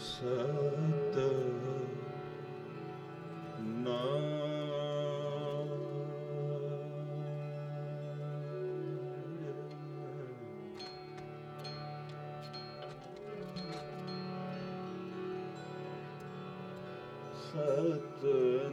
Satnam. Satnam.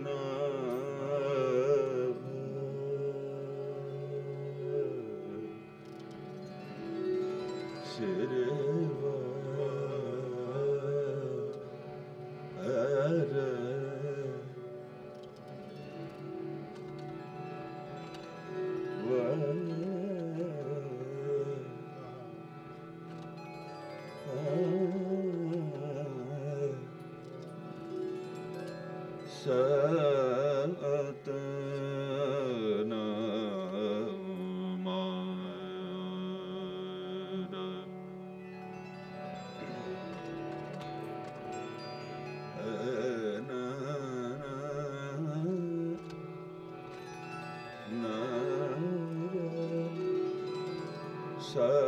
sa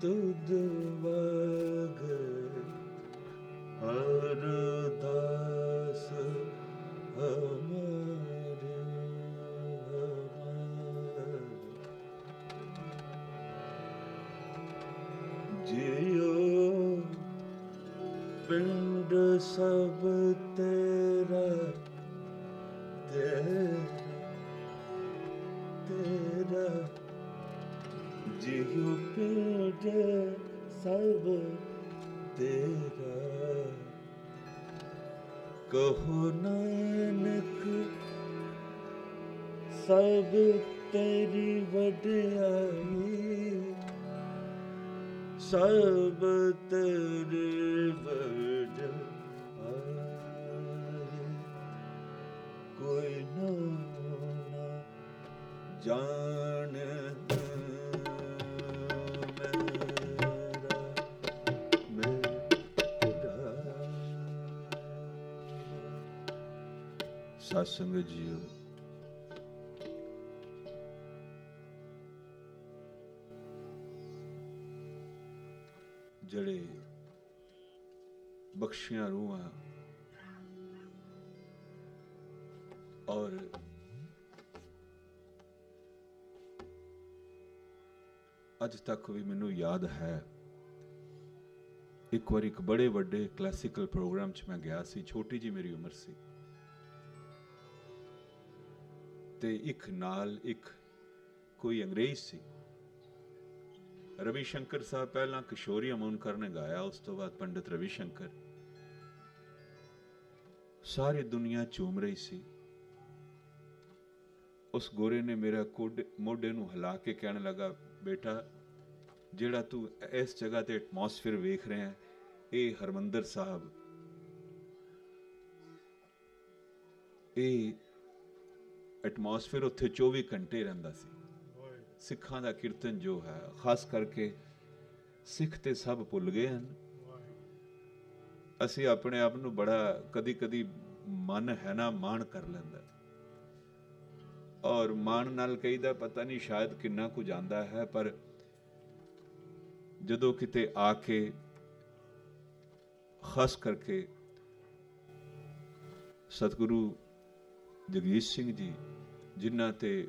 ਤੁਧ ਪਿੰਡ ਸਭ ਤੇਰਾ ਤੇਰਾ ਤੇਰਾ। ਜਿਉ ਪਿੰਡ ਸਭ ਤੇਰਾ। ਕਹੋ ਨਾਨਕ ਸਭ ਤੇਰੀ ਵਡਿਆਈ। ਸਭ ਤੇਰੇ ਵਡ ਕੋਈ ਨਾ ਜਾਣ ਸਤਸੰਗ ਜੀਓ। ਜਿਹੜੇ ਬਖਸ਼ੀਆਂ ਰੂਹਾਂ ਔਰ ਅੱਜ ਤੱਕ ਵੀ ਮੈਨੂੰ ਯਾਦ ਹੈ, ਇੱਕ ਵਾਰ ਇੱਕ ਬੜੇ ਵੱਡੇ ਕਲਾਸੀਕਲ ਪ੍ਰੋਗਰਾਮ 'ਚ ਮੈਂ ਗਿਆ ਸੀ, ਛੋਟੀ ਜੀ ਮੇਰੀ ਉਮਰ ਸੀ। ਤੇ ਇੱਕ ਨਾਲ ਇੱਕ ਕੋਈ ਅੰਗਰੇਜ਼ ਸੀ। ਰਵੀ ਸ਼ੰਕਰ ਸਾਹਿਬ ਪਹਿਲਾਂ ਕਿਸ਼ੋਰੀ ਅਮਨ ਨੇ ਗਾਇਆ, ਉਸ ਤੋਂ ਬਾਅਦ ਪੰਡਿਤ ਰਵੀ ਸ਼ੰਕਰ ਸਾਰੀ ਦੁਨੀਆ ਝੂਮ ਰਹੀ ਸੀ। ਉਸ ਗੋਰੇ ਨੇ ਮੇਰਾ ਕੋਡ ਮੋਢੇ ਨੂੰ ਹਿਲਾ ਕੇ ਕਹਿਣ ਲੱਗਾ, ਬੇਟਾ, ਜਿਹੜਾ ਤੂੰ ਇਸ ਜਗ੍ਹਾ ਤੇ ਐਟਮੋਸਫੇਅਰ ਵੇਖ ਰਿਹਾ ਹੈ, ਇਹ ਹਰਮੰਦਰ ਸਾਹਿਬ। ਇਹ ਐਟਮੋਸਫੇਅਰ ਉੱਥੇ 24 ਘੰਟੇ ਰਹਿੰਦਾ ਸੀ। ਸਿੱਖਾਂ ਦਾ ਕੀਰਤਨ ਜੋ ਹੈ, ਖਾਸ ਕਰਕੇ ਸਿੱਖ ਤੇ ਸਭ ਭੁੱਲ ਗਏ ਹਨ। ਅਸੀਂ ਆਪਣੇ ਆਪ ਨੂੰ ਬੜਾ ਕਦੀ-ਕਦੀ ਮਨ ਹੈ ਨਾ ਮਾਣ ਕਰ ਲੈਂਦਾ ਔਰ ਮਾਣ ਨਾਲ ਕਹੀਦਾ, ਪਤਾ ਨਹੀਂ ਸ਼ਾਇਦ ਕਿੰਨਾ ਕੁ ਜਾਂਦਾ ਹੈ, ਪਰ ਜਦੋਂ ਕਿਤੇ ਆ ਕੇ ਖਾਸ ਕਰਕੇ ਸਤਿਗੁਰੂ ਜਗਜੀਤ ਸਿੰਘ ਜੀ, ਜਿਨ੍ਹਾਂ ਤੇ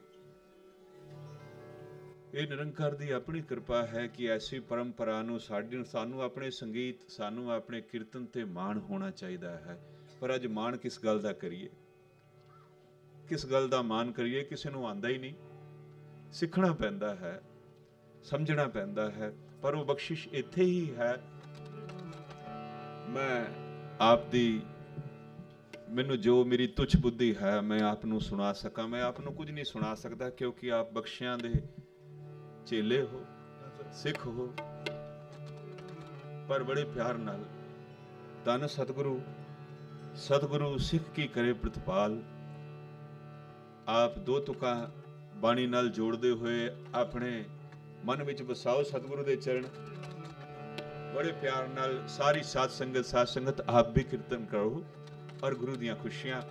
ਇਹ ਨਿਰੰਕਾਰ ਦੀ ਆਪਣੀ ਕਿਰਪਾ ਹੈ ਕਿ ਐਸੀ ਪਰੰਪਰਾ ਨੂੰ ਸਾਡੇ ਸਾਨੂੰ ਆਪਣੇ ਸੰਗੀਤ, ਸਾਨੂੰ ਆਪਣੇ ਕੀਰਤਨ ਤੇ ਮਾਣ ਹੋਣਾ ਚਾਹੀਦਾ ਹੈ। ਪਰ ਅੱਜ ਮਾਣ ਕਿਸ ਗੱਲ ਦਾ ਕਰੀਏ? ਕਿਸ ਗੱਲ ਦਾ ਮਾਣ ਕਰੀਏ? ਕਿਸੇ ਨੂੰ ਆਂਦਾ ਹੀ ਨਹੀਂ। ਸਿੱਖਣਾ ਪੈਂਦਾ ਹੈ, ਸਮਝਣਾ ਪੈਂਦਾ ਹੈ, ਪਰ ਉਹ ਬਖਸ਼ਿਸ਼ ਇੱਥੇ ਹੀ ਹੈ। ਮੈਂ ਆਪ ਦੀ ਮੈਨੂੰ ਜੋ ਮੇਰੀ ਤੁਛ ਬੁੱਧੀ ਹੈ, ਮੈਂ ਆਪ ਨੂੰ ਸੁਣਾ ਸਕਾਂ। ਮੈਂ ਆਪ ਨੂੰ ਕੁਝ ਨਹੀਂ ਸੁਣਾ ਸਕਦਾ, ਕਿਉਂਕਿ ਆਪ ਬਖਸ਼ਿਆਂ ਦੇ ਚੇਲੇ ਹੋ, ਸਿੱਖ ਹੋ, ਪਰ ਬੜੇ ਪਿਆਰ ਨਾਲ ਧੰਨ ਸਤਿਗੁਰੂ ਸਤਿਗੁਰੂ ਸਿੱਖ ਕੀ ਕਰੇ ਪ੍ਰਤਪਾਲ। ਆਪ ਦੋ ਤੁਕਾਂ ਬਾਣੀ ਨਾਲ ਜੋੜਦੇ ਹੋਏ ਆਪਣੇ ਮਨ ਵਿੱਚ ਵਸਾਓ ਸਤਿਗੁਰੂ ਦੇ ਚਰਨ। ਬੜੇ ਪਿਆਰ ਨਾਲ ਸਾਰੀ ਸਾਧ ਸੰਗਤ ਸਾਧ ਸੰਗਤ ਆਪ ਵੀ ਕੀਰਤਨ ਕਰੋ ਔਰ ਗੁਰੂ ਦੀਆਂ ਖੁਸ਼ੀਆਂ